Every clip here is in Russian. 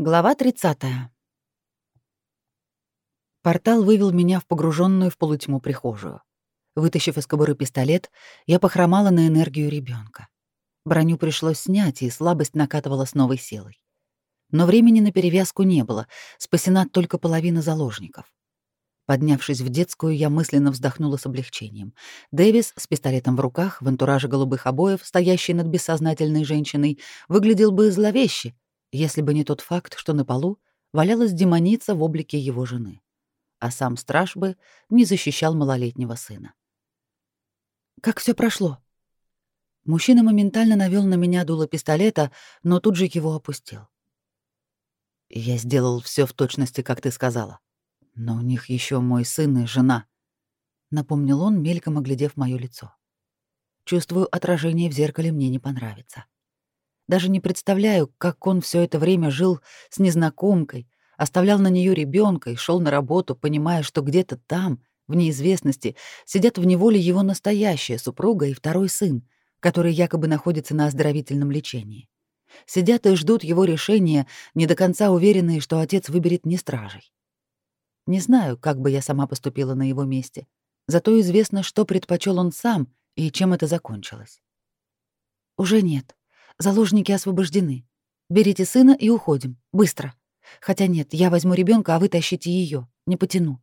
Глава 30. Портал вывел меня в погруженную в полутьму прихожую. Вытащив из кобуры пистолет, я похромала на энергию ребенка. Броню пришлось снять, и слабость накатывала с новой силой. Но времени на перевязку не было, спасена только половина заложников. Поднявшись в детскую, я мысленно вздохнула с облегчением. Дэвис с пистолетом в руках, в антураже голубых обоев, стоящий над бессознательной женщиной, выглядел бы зловеще, если бы не тот факт, что на полу валялась демоница в облике его жены, а сам страж бы не защищал малолетнего сына. «Как все прошло?» Мужчина моментально навел на меня дуло пистолета, но тут же его опустил. «Я сделал все в точности, как ты сказала. Но у них еще мой сын и жена», — напомнил он, мельком оглядев мое лицо. «Чувствую, отражение в зеркале мне не понравится». Даже не представляю, как он все это время жил с незнакомкой, оставлял на нее ребенка и шел на работу, понимая, что где-то там, в неизвестности, сидят в неволе его настоящая супруга и второй сын, который якобы находится на оздоровительном лечении. Сидят и ждут его решения, не до конца уверенные, что отец выберет не стражей. Не знаю, как бы я сама поступила на его месте, зато известно, что предпочел он сам и чем это закончилось. Уже нет. Заложники освобождены. Берите сына и уходим. Быстро. Хотя нет, я возьму ребенка, а вы тащите ее. Не потяну.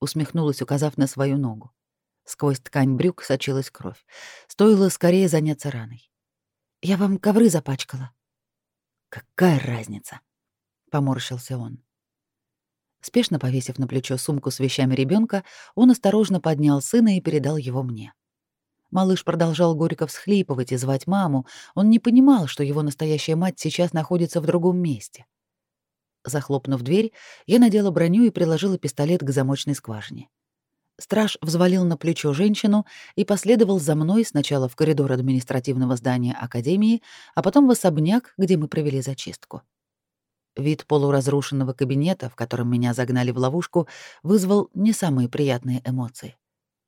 Усмехнулась, указав на свою ногу. Сквозь ткань брюк сочилась кровь. Стоило скорее заняться раной. Я вам ковры запачкала. Какая разница? Поморщился он. Спешно повесив на плечо сумку с вещами ребенка, он осторожно поднял сына и передал его мне. Малыш продолжал горько всхлипывать и звать маму. Он не понимал, что его настоящая мать сейчас находится в другом месте. Захлопнув дверь, я надела броню и приложила пистолет к замочной скважине. Страж взвалил на плечо женщину и последовал за мной сначала в коридор административного здания Академии, а потом в особняк, где мы провели зачистку. Вид полуразрушенного кабинета, в котором меня загнали в ловушку, вызвал не самые приятные эмоции.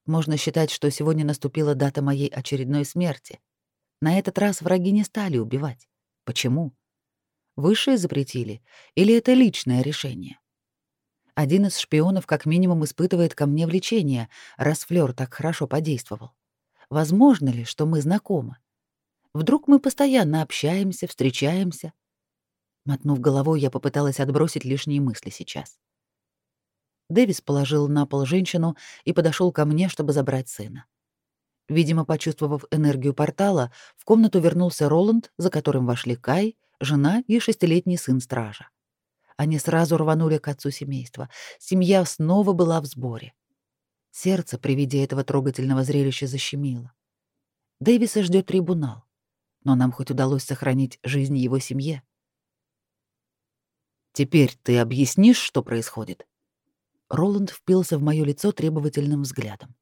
Можно считать, что сегодня наступила дата моей очередной смерти. На этот раз враги не стали убивать. Почему? Высшие запретили или это личное решение? Один из шпионов как минимум испытывает ко мне влечение, раз Флёр так хорошо подействовал. Возможно ли, что мы знакомы? Вдруг мы постоянно общаемся, встречаемся? Мотнув головой, я попыталась отбросить лишние мысли сейчас. Дэвис положил на пол женщину и подошел ко мне, чтобы забрать сына. Видимо, почувствовав энергию портала, в комнату вернулся Роланд, за которым вошли Кай, жена и шестилетний сын стража. Они сразу рванули к отцу семейства. Семья снова была в сборе. Сердце при виде этого трогательного зрелища защемило. Дэвиса ждет трибунал, но нам хоть удалось сохранить жизнь его семье. «Теперь ты объяснишь, что происходит?» Роланд впился в моё лицо требовательным взглядом.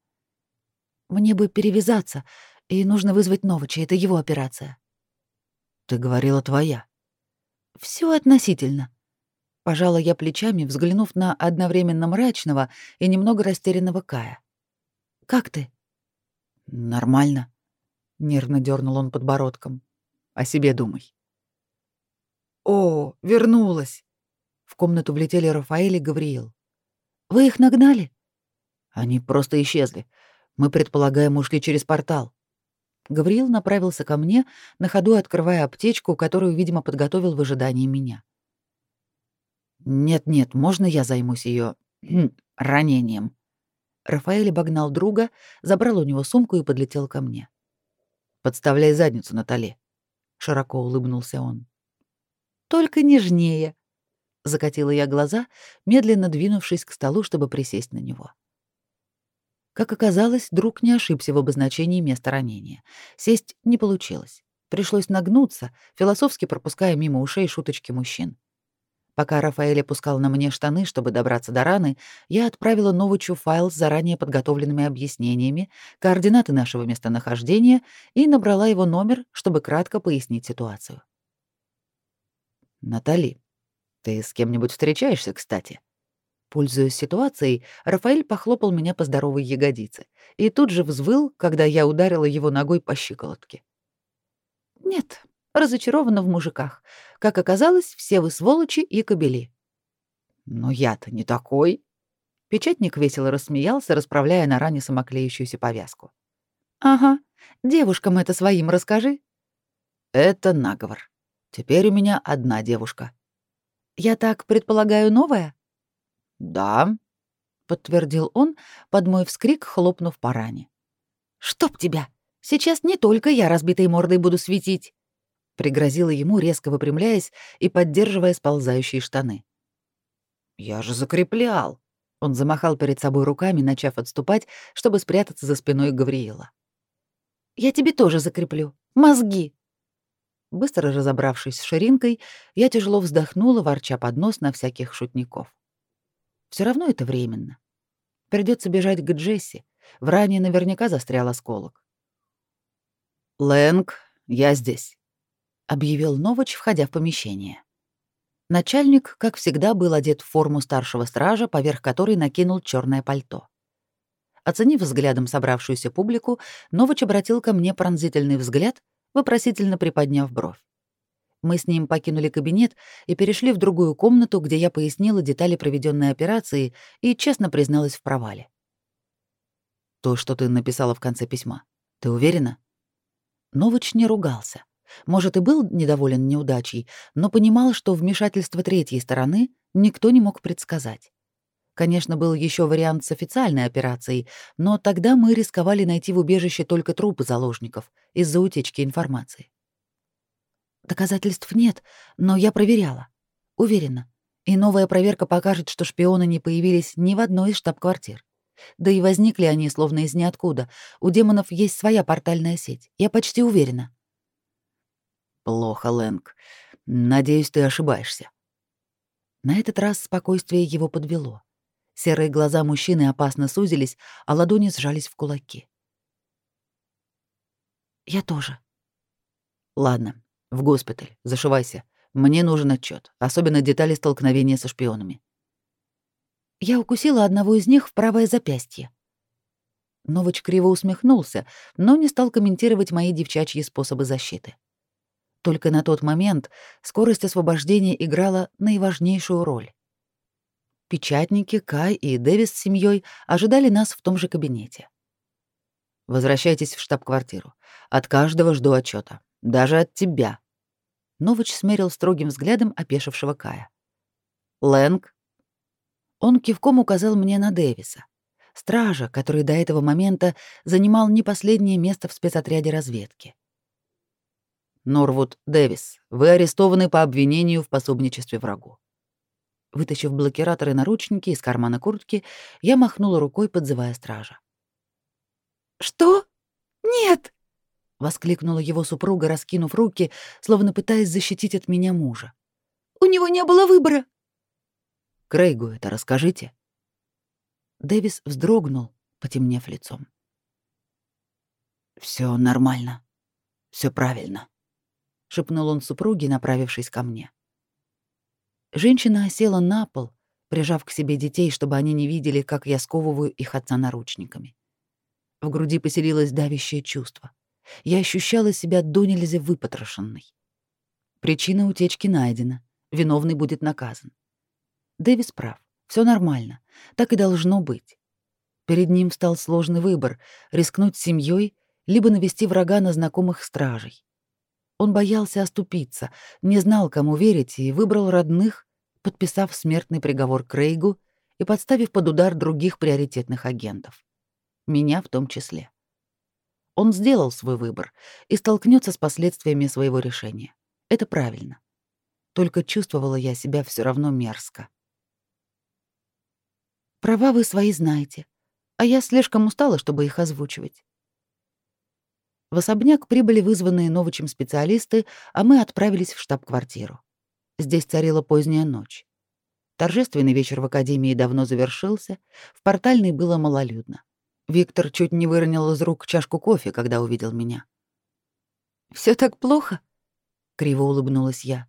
«Мне бы перевязаться, и нужно вызвать Новича, это его операция». «Ты говорила твоя». Всё относительно». Пожала я плечами, взглянув на одновременно мрачного и немного растерянного Кая. «Как ты?» «Нормально», — нервно дернул он подбородком. «О себе думай». «О, вернулась!» В комнату влетели Рафаэль и Гавриил. Вы их нагнали? Они просто исчезли. Мы предполагаем, ушли через портал. Гавриил направился ко мне, на ходу открывая аптечку, которую, видимо, подготовил в ожидании меня. Нет-нет, можно я займусь ее ранением? Рафаэль обогнал друга, забрал у него сумку и подлетел ко мне. Подставляй задницу, Натали, широко улыбнулся он. Только нежнее, Закатила я глаза, медленно двинувшись к столу, чтобы присесть на него. Как оказалось, друг не ошибся в обозначении места ранения. Сесть не получилось. Пришлось нагнуться, философски пропуская мимо ушей шуточки мужчин. Пока Рафаэль опускал на мне штаны, чтобы добраться до раны, я отправила Новичу файл с заранее подготовленными объяснениями, координаты нашего местонахождения и набрала его номер, чтобы кратко пояснить ситуацию. «Натали, ты с кем-нибудь встречаешься, кстати? Пользуясь ситуацией, Рафаэль похлопал меня по здоровой ягодице и тут же взвыл, когда я ударила его ногой по щиколотке. Нет, Разочарована в мужиках. Как оказалось, все вы сволочи и кобели. Но я-то не такой. Печатник весело рассмеялся, расправляя на ране самоклеющуюся повязку. Ага, девушкам это своим расскажи. Это наговор. Теперь у меня одна девушка. Я так предполагаю, новая? Да, подтвердил он под мой вскрик, хлопнув по ране. Чтоб тебя! Сейчас не только я разбитой мордой буду светить пригрозила ему, резко выпрямляясь и поддерживая сползающие штаны. «Я же закреплял!» Он замахал перед собой руками, начав отступать, чтобы спрятаться за спиной Гавриила. «Я тебе тоже закреплю. Мозги!» Быстро разобравшись с ширинкой, я тяжело вздохнула, ворча под нос на всяких шутников. Все равно это временно. Придется бежать к Джесси. В ране наверняка застрял осколок. «Лэнг, я здесь» объявил Новоч, входя в помещение. Начальник, как всегда, был одет в форму старшего стража, поверх которой накинул черное пальто. Оценив взглядом собравшуюся публику, Новоч обратил ко мне пронзительный взгляд, вопросительно приподняв бровь. Мы с ним покинули кабинет и перешли в другую комнату, где я пояснила детали проведенной операции и честно призналась в провале. «То, что ты написала в конце письма, ты уверена?» Новоч не ругался. Может, и был недоволен неудачей, но понимал, что вмешательство третьей стороны никто не мог предсказать. Конечно, был еще вариант с официальной операцией, но тогда мы рисковали найти в убежище только трупы заложников из-за утечки информации. Доказательств нет, но я проверяла. Уверена. И новая проверка покажет, что шпионы не появились ни в одной из штаб-квартир. Да и возникли они словно из ниоткуда. У демонов есть своя портальная сеть. Я почти уверена. Плохо, Лэнг. Надеюсь, ты ошибаешься. На этот раз спокойствие его подвело. Серые глаза мужчины опасно сузились, а ладони сжались в кулаки. Я тоже. Ладно, в госпиталь, зашивайся. Мне нужен отчет, особенно детали столкновения со шпионами. Я укусила одного из них в правое запястье. Новоч криво усмехнулся, но не стал комментировать мои девчачьи способы защиты. Только на тот момент скорость освобождения играла наиважнейшую роль. Печатники, Кай и Дэвис с семьей ожидали нас в том же кабинете. «Возвращайтесь в штаб-квартиру. От каждого жду отчета, Даже от тебя». Новыч смерил строгим взглядом опешившего Кая. «Лэнг?» Он кивком указал мне на Дэвиса, стража, который до этого момента занимал не последнее место в спецотряде разведки. Норвуд Дэвис, вы арестованы по обвинению в пособничестве врагу. Вытащив блокираторы наручники из кармана куртки, я махнула рукой, подзывая стража. «Что? Нет!» — воскликнула его супруга, раскинув руки, словно пытаясь защитить от меня мужа. «У него не было выбора!» «Крейгу это расскажите!» Дэвис вздрогнул, потемнев лицом. Все нормально. все правильно шепнул он супруге, направившись ко мне. Женщина села на пол, прижав к себе детей, чтобы они не видели, как я сковываю их отца наручниками. В груди поселилось давящее чувство. Я ощущала себя до нельзя выпотрошенной. Причина утечки найдена, виновный будет наказан. Дэвис прав, все нормально, так и должно быть. Перед ним встал сложный выбор — рискнуть семьей, либо навести врага на знакомых стражей. Он боялся оступиться, не знал, кому верить, и выбрал родных, подписав смертный приговор Крейгу и подставив под удар других приоритетных агентов. Меня в том числе. Он сделал свой выбор и столкнется с последствиями своего решения. Это правильно. Только чувствовала я себя все равно мерзко. Права вы свои знаете, а я слишком устала, чтобы их озвучивать. В особняк прибыли вызванные Новичем специалисты, а мы отправились в штаб-квартиру. Здесь царила поздняя ночь. Торжественный вечер в академии давно завершился, в портальной было малолюдно. Виктор чуть не выронил из рук чашку кофе, когда увидел меня. Все так плохо?» — криво улыбнулась я.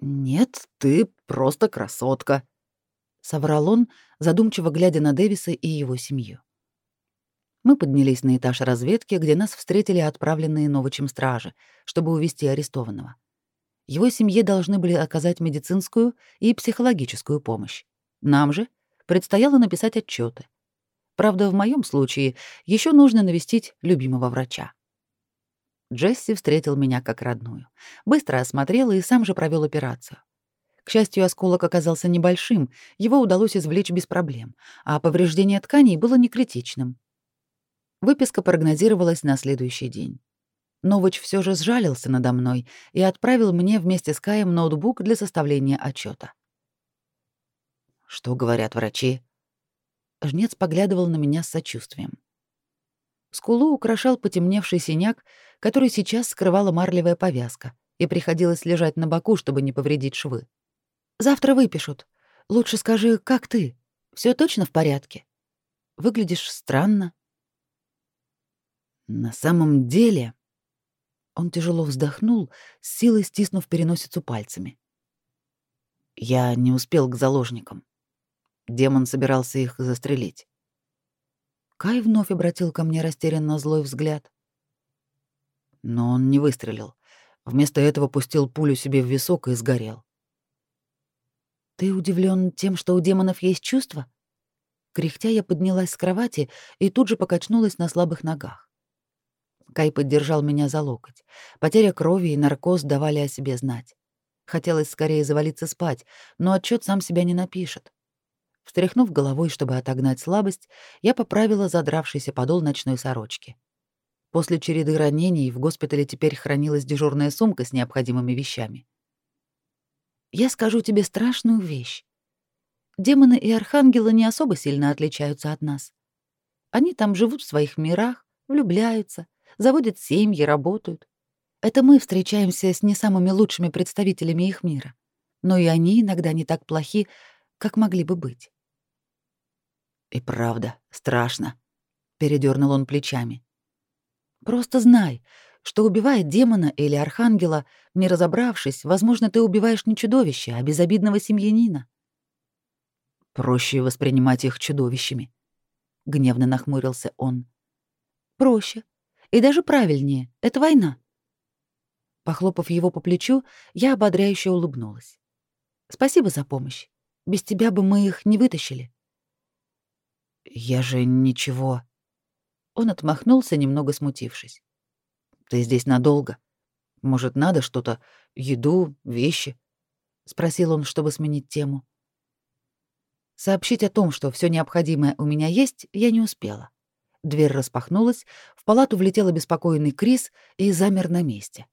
«Нет, ты просто красотка», — соврал он, задумчиво глядя на Дэвиса и его семью. Мы поднялись на этаж разведки, где нас встретили отправленные Новичем стражи, чтобы увести арестованного. Его семье должны были оказать медицинскую и психологическую помощь. Нам же предстояло написать отчеты. Правда, в моем случае еще нужно навестить любимого врача. Джесси встретил меня как родную. Быстро осмотрел и сам же провел операцию. К счастью, осколок оказался небольшим, его удалось извлечь без проблем, а повреждение тканей было не критичным. Выписка прогнозировалась на следующий день. Новыч все же сжалился надо мной и отправил мне вместе с Каем ноутбук для составления отчета. «Что говорят врачи?» Жнец поглядывал на меня с сочувствием. Скулу украшал потемневший синяк, который сейчас скрывала марлевая повязка, и приходилось лежать на боку, чтобы не повредить швы. «Завтра выпишут. Лучше скажи, как ты? Все точно в порядке? Выглядишь странно». «На самом деле...» Он тяжело вздохнул, с силой стиснув переносицу пальцами. «Я не успел к заложникам. Демон собирался их застрелить. Кай вновь обратил ко мне растерянно злой взгляд. Но он не выстрелил. Вместо этого пустил пулю себе в висок и сгорел. «Ты удивлен тем, что у демонов есть чувства?» Кряхтя я поднялась с кровати и тут же покачнулась на слабых ногах. Кай поддержал меня за локоть. Потеря крови и наркоз давали о себе знать. Хотелось скорее завалиться спать, но отчет сам себя не напишет. Встряхнув головой, чтобы отогнать слабость, я поправила задравшийся подол ночной сорочки. После череды ранений в госпитале теперь хранилась дежурная сумка с необходимыми вещами. Я скажу тебе страшную вещь. Демоны и архангелы не особо сильно отличаются от нас. Они там живут в своих мирах, влюбляются, заводят семьи, работают. Это мы встречаемся с не самыми лучшими представителями их мира. Но и они иногда не так плохи, как могли бы быть. И правда, страшно, передернул он плечами. Просто знай, что убивая демона или архангела, не разобравшись, возможно, ты убиваешь не чудовище, а безобидного семьянина. Проще воспринимать их чудовищами, гневно нахмурился он. Проще. И даже правильнее. Это война. Похлопав его по плечу, я ободряюще улыбнулась. Спасибо за помощь. Без тебя бы мы их не вытащили. «Я же ничего...» Он отмахнулся, немного смутившись. «Ты здесь надолго? Может, надо что-то? Еду, вещи?» — спросил он, чтобы сменить тему. Сообщить о том, что все необходимое у меня есть, я не успела. Дверь распахнулась, в палату влетел обеспокоенный Крис и замер на месте.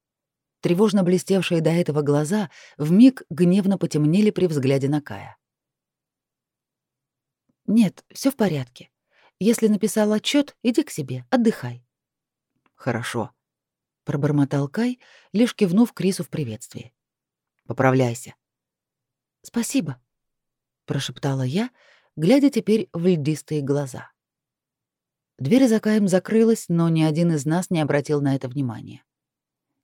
Тревожно блестевшие до этого глаза вмиг гневно потемнели при взгляде на Кая. Нет, все в порядке. Если написал отчет, иди к себе, отдыхай. Хорошо, пробормотал Кай, лишь кивнув Крису в приветствии. Поправляйся. Спасибо, прошептала я, глядя теперь в льдистые глаза. Дверь за Каем закрылась, но ни один из нас не обратил на это внимания.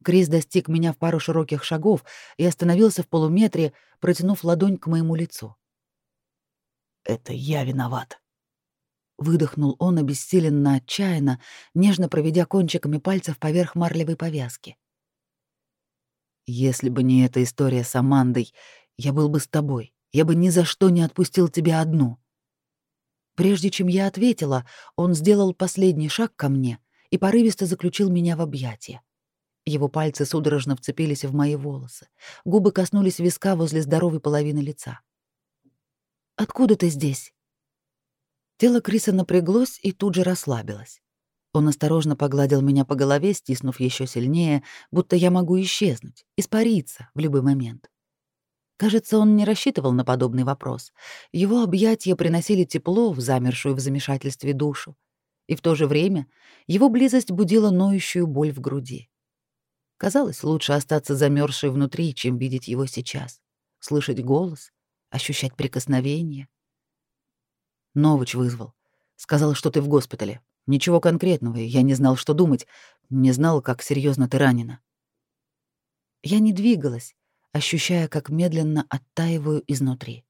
Крис достиг меня в пару широких шагов и остановился в полуметре, протянув ладонь к моему лицу. Это я виноват. Выдохнул он обессиленно, отчаянно, нежно проведя кончиками пальцев поверх марлевой повязки. Если бы не эта история с Амандой, я был бы с тобой. Я бы ни за что не отпустил тебя одну. Прежде чем я ответила, он сделал последний шаг ко мне и порывисто заключил меня в объятия. Его пальцы судорожно вцепились в мои волосы. Губы коснулись виска возле здоровой половины лица. Откуда ты здесь?» Тело Криса напряглось и тут же расслабилось. Он осторожно погладил меня по голове, стиснув еще сильнее, будто я могу исчезнуть, испариться в любой момент. Кажется, он не рассчитывал на подобный вопрос. Его объятия приносили тепло в замершую в замешательстве душу, и в то же время его близость будила ноющую боль в груди. Казалось, лучше остаться замерзшей внутри, чем видеть его сейчас, слышать голос ощущать прикосновение. Новыч вызвал. Сказал, что ты в госпитале. Ничего конкретного, я не знал, что думать, не знал, как серьезно ты ранена. Я не двигалась, ощущая, как медленно оттаиваю изнутри.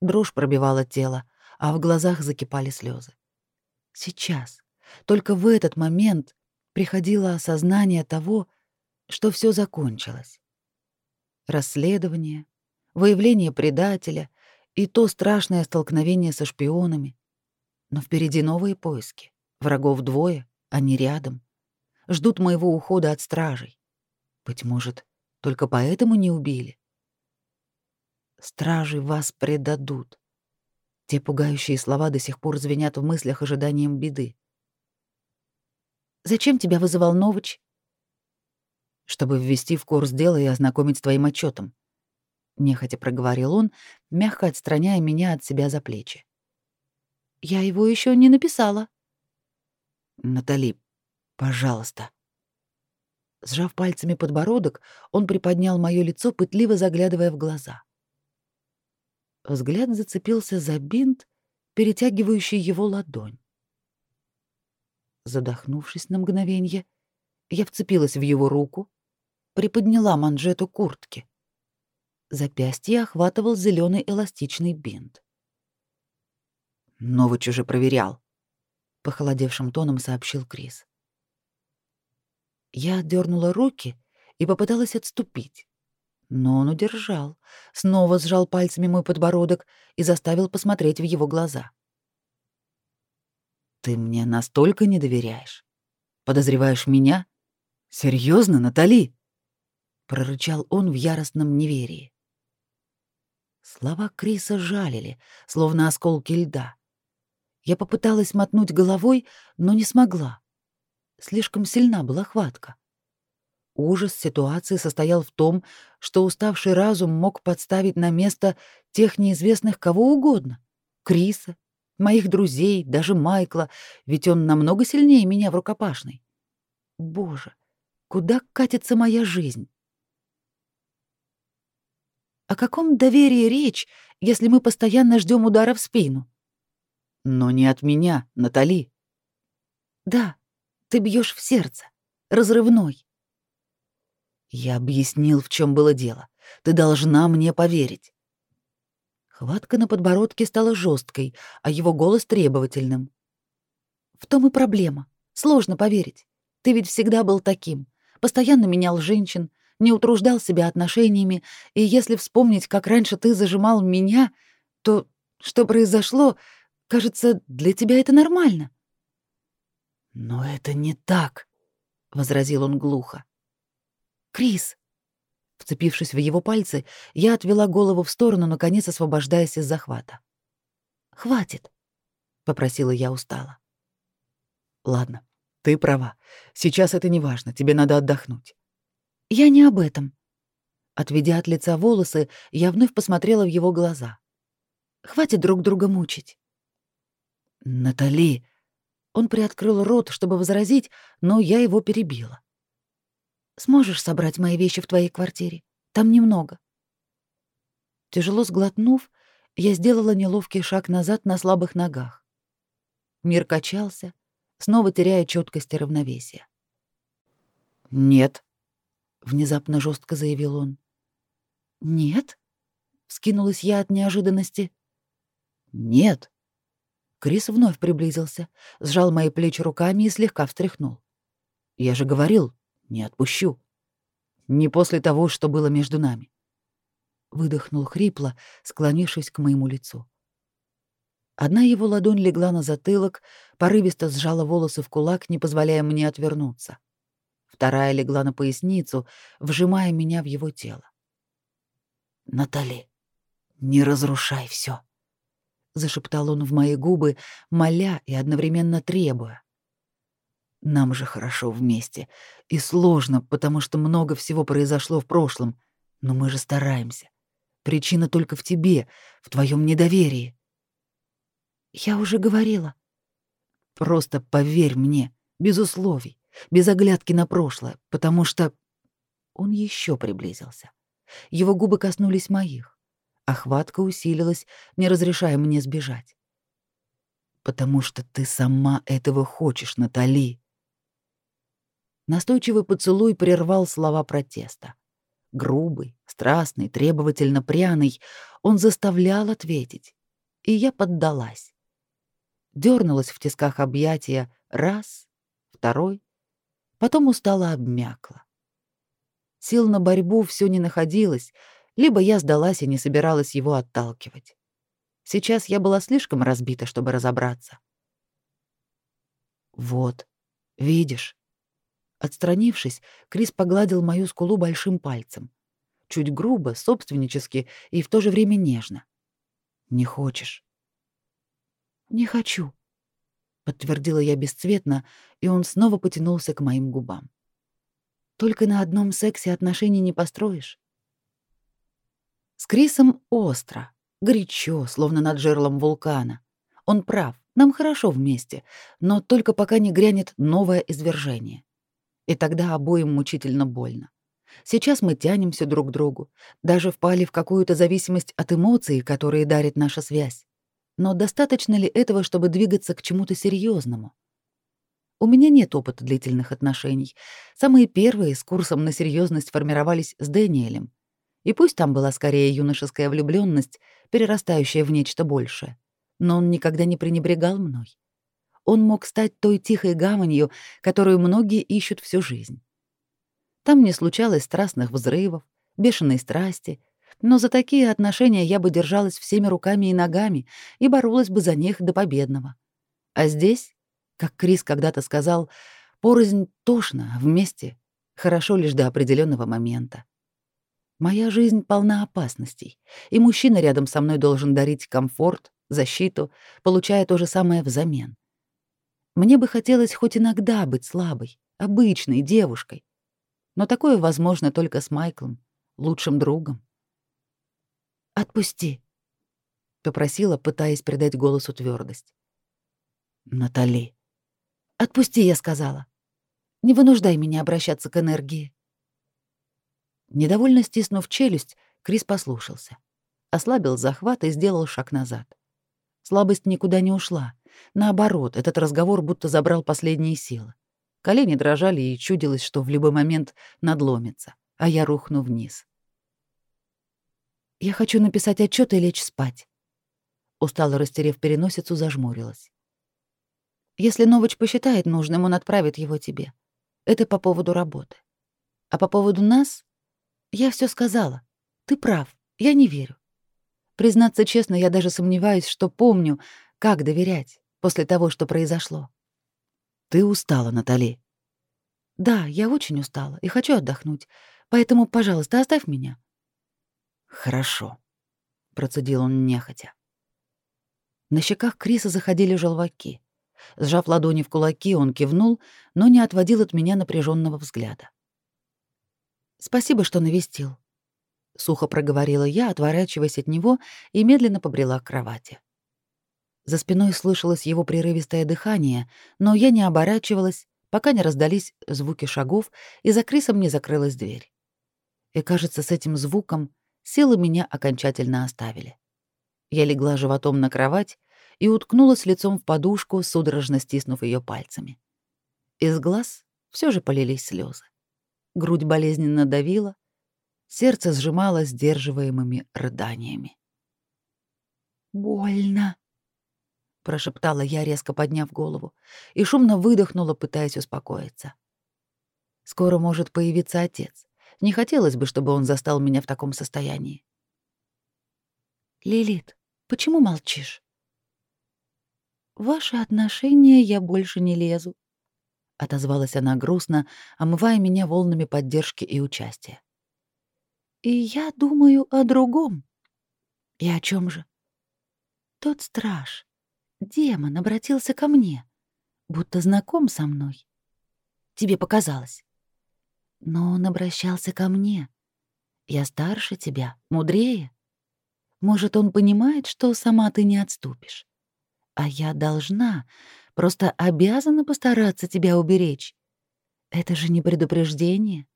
Дрожь пробивала тело, а в глазах закипали слезы. Сейчас, Только в этот момент приходило осознание того, что все закончилось. Расследование, выявление предателя и то страшное столкновение со шпионами. Но впереди новые поиски. Врагов двое, они рядом. Ждут моего ухода от стражей. Быть может, только поэтому не убили. Стражи вас предадут. Те пугающие слова до сих пор звенят в мыслях ожиданием беды. «Зачем тебя вызывал Новыч?» «Чтобы ввести в курс дела и ознакомить с твоим отчетом», — нехотя проговорил он, мягко отстраняя меня от себя за плечи. «Я его еще не написала». «Натали, пожалуйста». Сжав пальцами подбородок, он приподнял моё лицо, пытливо заглядывая в глаза. Взгляд зацепился за бинт, перетягивающий его ладонь. Задохнувшись на мгновение, я вцепилась в его руку, приподняла манжету куртки. Запястье охватывал зеленый эластичный бинт. «Новыч уже проверял», — похолодевшим тоном сообщил Крис. Я отдернула руки и попыталась отступить. Но он удержал, снова сжал пальцами мой подбородок и заставил посмотреть в его глаза. «Ты мне настолько не доверяешь? Подозреваешь меня? Серьезно, Натали?» прорычал он в яростном неверии. Слова Криса жалили, словно осколки льда. Я попыталась мотнуть головой, но не смогла. Слишком сильна была хватка. Ужас ситуации состоял в том, что уставший разум мог подставить на место тех неизвестных кого угодно. Криса, моих друзей, даже Майкла, ведь он намного сильнее меня в рукопашной. Боже, куда катится моя жизнь? О каком доверии речь, если мы постоянно ждем удара в спину? Но не от меня, Натали. Да, ты бьешь в сердце, разрывной. Я объяснил, в чем было дело. Ты должна мне поверить. Хватка на подбородке стала жесткой, а его голос требовательным. В том и проблема. Сложно поверить. Ты ведь всегда был таким. Постоянно менял женщин, не утруждал себя отношениями, и если вспомнить, как раньше ты зажимал меня, то что произошло, кажется, для тебя это нормально. Но это не так, возразил он глухо. Крис, вцепившись в его пальцы, я отвела голову в сторону, наконец освобождаясь из захвата. Хватит, попросила я устало. Ладно, ты права. Сейчас это не важно, тебе надо отдохнуть. Я не об этом. Отведя от лица волосы, я вновь посмотрела в его глаза. Хватит друг друга мучить. Натали, он приоткрыл рот, чтобы возразить, но я его перебила. «Сможешь собрать мои вещи в твоей квартире? Там немного». Тяжело сглотнув, я сделала неловкий шаг назад на слабых ногах. Мир качался, снова теряя четкость и равновесие. «Нет», — внезапно жестко заявил он. «Нет?» — вскинулась я от неожиданности. «Нет», Крис вновь приблизился, сжал мои плечи руками и слегка встряхнул. «Я же говорил, не отпущу. Не после того, что было между нами». Выдохнул хрипло, склонившись к моему лицу. Одна его ладонь легла на затылок, порывисто сжала волосы в кулак, не позволяя мне отвернуться. Вторая легла на поясницу, вжимая меня в его тело. «Натали, не разрушай все зашептал он в мои губы, моля и одновременно требуя. Нам же хорошо вместе, и сложно, потому что много всего произошло в прошлом, но мы же стараемся. Причина только в тебе, в твоем недоверии. Я уже говорила. Просто поверь мне, без условий, без оглядки на прошлое, потому что он еще приблизился. Его губы коснулись моих. Охватка усилилась, не разрешая мне сбежать. «Потому что ты сама этого хочешь, Натали!» Настойчивый поцелуй прервал слова протеста. Грубый, страстный, требовательно пряный, он заставлял ответить. И я поддалась. Дёрнулась в тисках объятия, Раз, второй. Потом устало обмякла. Сил на борьбу все не находилось, либо я сдалась и не собиралась его отталкивать. Сейчас я была слишком разбита, чтобы разобраться. Вот, видишь? Отстранившись, Крис погладил мою скулу большим пальцем. Чуть грубо, собственнически и в то же время нежно. Не хочешь? Не хочу, подтвердила я бесцветно, и он снова потянулся к моим губам. Только на одном сексе отношений не построишь. С Крисом остро, горячо, словно над жерлом вулкана. Он прав, нам хорошо вместе, но только пока не грянет новое извержение. И тогда обоим мучительно больно. Сейчас мы тянемся друг к другу, даже впали в какую-то зависимость от эмоций, которые дарит наша связь. Но достаточно ли этого, чтобы двигаться к чему-то серьезному? У меня нет опыта длительных отношений. Самые первые с курсом на серьезность формировались с Дэниелем. И пусть там была скорее юношеская влюбленность, перерастающая в нечто большее, но он никогда не пренебрегал мной. Он мог стать той тихой гаванью, которую многие ищут всю жизнь. Там не случалось страстных взрывов, бешеной страсти, но за такие отношения я бы держалась всеми руками и ногами и боролась бы за них до победного. А здесь, как Крис когда-то сказал, порознь тошно, а вместе хорошо лишь до определенного момента. Моя жизнь полна опасностей, и мужчина рядом со мной должен дарить комфорт, защиту, получая то же самое взамен. Мне бы хотелось хоть иногда быть слабой, обычной девушкой, но такое возможно только с Майклом, лучшим другом. «Отпусти», — попросила, пытаясь придать голосу твердость. «Натали». «Отпусти», — я сказала. «Не вынуждай меня обращаться к энергии». Недовольно стиснув челюсть, Крис послушался. Ослабил захват и сделал шаг назад. Слабость никуда не ушла. Наоборот, этот разговор будто забрал последние силы. Колени дрожали, и чудилось, что в любой момент надломится, а я рухну вниз. «Я хочу написать отчет и лечь спать». Устало растерев переносицу, зажмурилась. «Если Новоч посчитает нужным, он отправит его тебе. Это по поводу работы. А по поводу нас? Я все сказала. Ты прав, я не верю. Признаться честно, я даже сомневаюсь, что помню, как доверять после того, что произошло. Ты устала, Натали. Да, я очень устала и хочу отдохнуть. Поэтому, пожалуйста, оставь меня. Хорошо, процедил он нехотя. На щеках Криса заходили желваки. Сжав ладони в кулаки, он кивнул, но не отводил от меня напряженного взгляда. Спасибо, что навестил, сухо проговорила я, отворачиваясь от него и медленно побрела к кровати. За спиной слышалось его прерывистое дыхание, но я не оборачивалась, пока не раздались звуки шагов, и за Крисом не закрылась дверь. И, кажется, с этим звуком силы меня окончательно оставили. Я легла животом на кровать и уткнулась лицом в подушку, судорожно стиснув ее пальцами. Из глаз все же полились слезы. Грудь болезненно давила, сердце сжимало сдерживаемыми рыданиями. «Больно», прошептала я, резко подняв голову, и шумно выдохнула, пытаясь успокоиться. Скоро может появиться отец. Не хотелось бы, чтобы он застал меня в таком состоянии. Лилит, почему молчишь? Ваши отношения я больше не лезу, отозвалась она грустно, омывая меня волнами поддержки и участия. И я думаю о другом. И о чем же? Тот страж, Демон обратился ко мне, будто знаком со мной. Тебе показалось. Но он обращался ко мне. Я старше тебя, мудрее. Может, он понимает, что сама ты не отступишь. А я должна, просто обязана постараться тебя уберечь. Это же не предупреждение.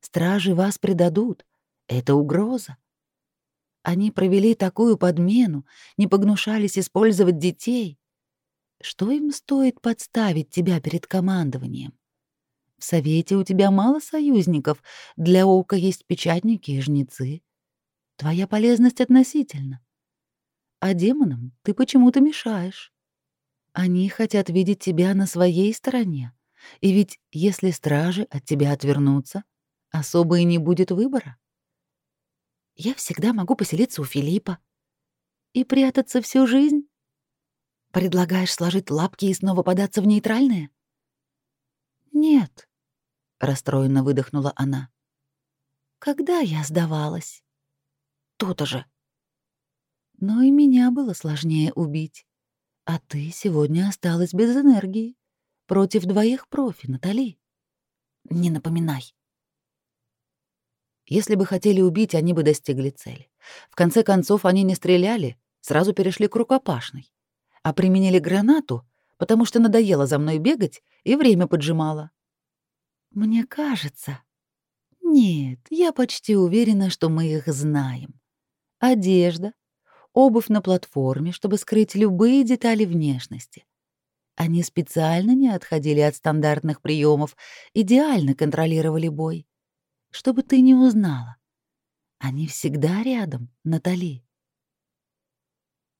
Стражи вас предадут. Это угроза. Они провели такую подмену, не погнушались использовать детей. Что им стоит подставить тебя перед командованием? В совете у тебя мало союзников, для ока есть печатники и жнецы. Твоя полезность относительна. А демонам ты почему-то мешаешь. Они хотят видеть тебя на своей стороне. И ведь если стражи от тебя отвернутся, особо и не будет выбора. Я всегда могу поселиться у Филиппа и прятаться всю жизнь. Предлагаешь сложить лапки и снова податься в нейтральное? Нет, расстроенно выдохнула она. Когда я сдавалась? То-то же. Но и меня было сложнее убить. А ты сегодня осталась без энергии. Против двоих профи, Натали. Не напоминай. Если бы хотели убить, они бы достигли цели. В конце концов, они не стреляли, сразу перешли к рукопашной. А применили гранату, потому что надоело за мной бегать и время поджимало. Мне кажется... Нет, я почти уверена, что мы их знаем. Одежда, обувь на платформе, чтобы скрыть любые детали внешности. Они специально не отходили от стандартных приемов, идеально контролировали бой. Чтобы ты не узнала. Они всегда рядом, Натали.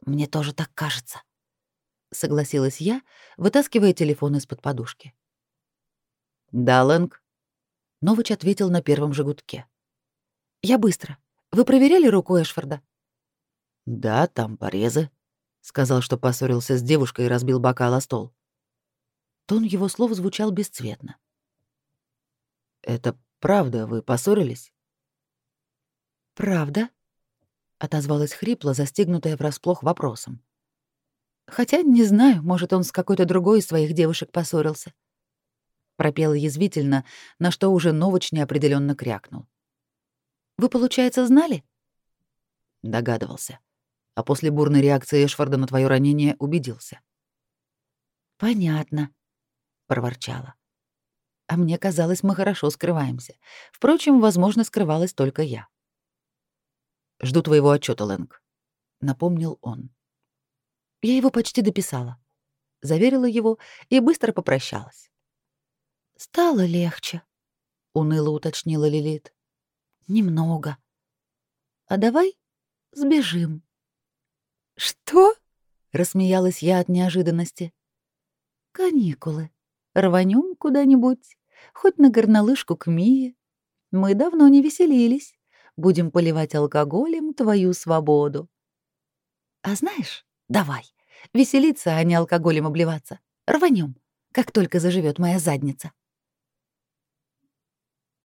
Мне тоже так кажется, согласилась я, вытаскивая телефон из-под подушки. Да, Лэнг. Новыч ответил на первом же. Я быстро. Вы проверяли руку Эшфорда? Да, там порезы. Сказал, что поссорился с девушкой и разбил бокал о стол. Тон его слов звучал бесцветно. «Это правда, вы поссорились?» «Правда?» — отозвалась хрипло, застигнутая врасплох вопросом. «Хотя не знаю, может, он с какой-то другой из своих девушек поссорился». Пропела язвительно, на что уже Новоч неопределенно крякнул. «Вы, получается, знали?» Догадывался а после бурной реакции Эшфорда на твое ранение убедился. «Понятно», — проворчала. «А мне казалось, мы хорошо скрываемся. Впрочем, возможно, скрывалась только я». «Жду твоего отчета, Лэнг», — напомнил он. Я его почти дописала. Заверила его и быстро попрощалась. «Стало легче», — уныло уточнила Лилит. «Немного. А давай сбежим». «Что?» — рассмеялась я от неожиданности. «Каникулы. Рванем куда-нибудь, хоть на горнолыжку к Мие. Мы давно не веселились. Будем поливать алкоголем твою свободу». «А знаешь, давай, веселиться, а не алкоголем обливаться. Рванем, как только заживет моя задница».